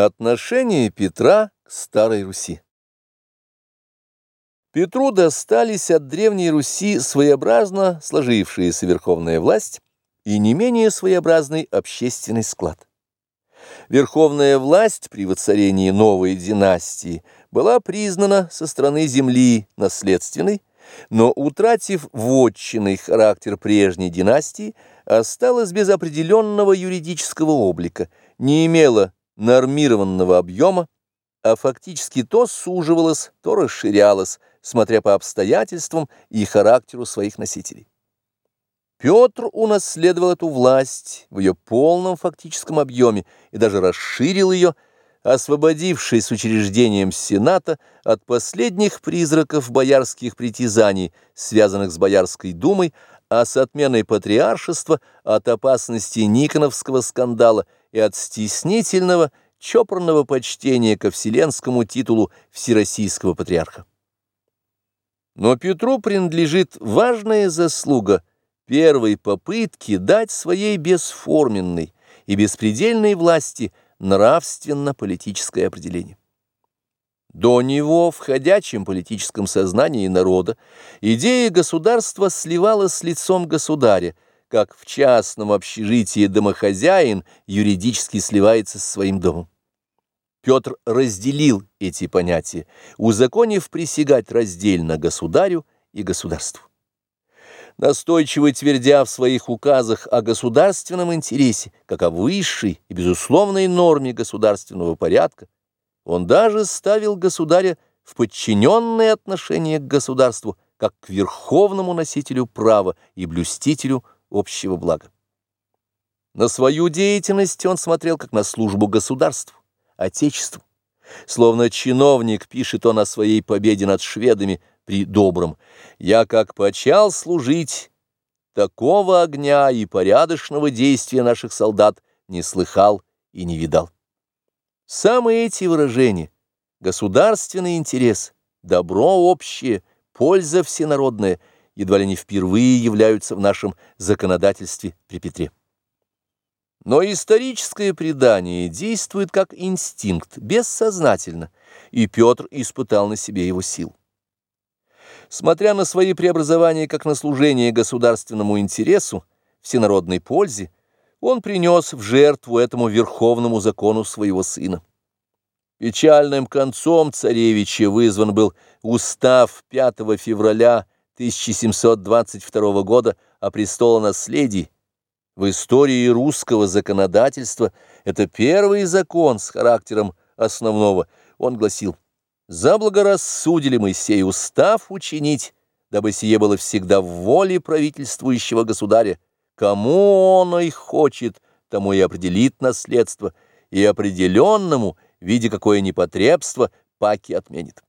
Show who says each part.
Speaker 1: Отношение Петра к Старой Руси Петру достались от Древней Руси своеобразно сложившаяся верховная власть и не менее своеобразный общественный склад. Верховная власть при воцарении новой династии была признана со стороны земли наследственной, но, утратив вотчинный характер прежней династии, осталась без определенного юридического облика, не имела нормированного объема, а фактически то суживалось, то расширялось, смотря по обстоятельствам и характеру своих носителей. Петр унаследовал эту власть в ее полном фактическом объеме и даже расширил ее, освободившись учреждением Сената от последних призраков боярских притязаний, связанных с Боярской думой, а с отменой патриаршества от опасности Никоновского скандала – и от стеснительного, чопорного почтения ко вселенскому титулу всероссийского патриарха. Но Петру принадлежит важная заслуга первой попытки дать своей бесформенной и беспредельной власти нравственно-политическое определение. До него в ходячем политическом сознании народа идея государства сливалась с лицом государя, как в частном общежитии домохозяин юридически сливается со своим домом. Петр разделил эти понятия, узаконив присягать раздельно государю и государству. Настойчиво твердя в своих указах о государственном интересе, как о высшей и безусловной норме государственного порядка, он даже ставил государя в подчиненное отношение к государству, как к верховному носителю права и блюстителю общего блага. На свою деятельность он смотрел как на службу государству, отечеству. Словно чиновник пишет он о своей победе над шведами при добром. «Я как почал служить, такого огня и порядочного действия наших солдат не слыхал и не видал». Самые эти выражения — государственный интерес, добро общее, польза всенародная — едва ли не впервые являются в нашем законодательстве при Петре. Но историческое предание действует как инстинкт, бессознательно, и Петр испытал на себе его сил. Смотря на свои преобразования как на служение государственному интересу, всенародной пользе, он принес в жертву этому верховному закону своего сына. Печальным концом царевича вызван был устав 5 февраля 1722 года о престолонаследии, в истории русского законодательства это первый закон с характером основного. Он гласил «Заблагорассудили мы сей устав учинить, дабы сие было всегда в воле правительствующего государя. Кому он и хочет, тому и определит наследство, и определенному, видя какое непотребство, паки отменит».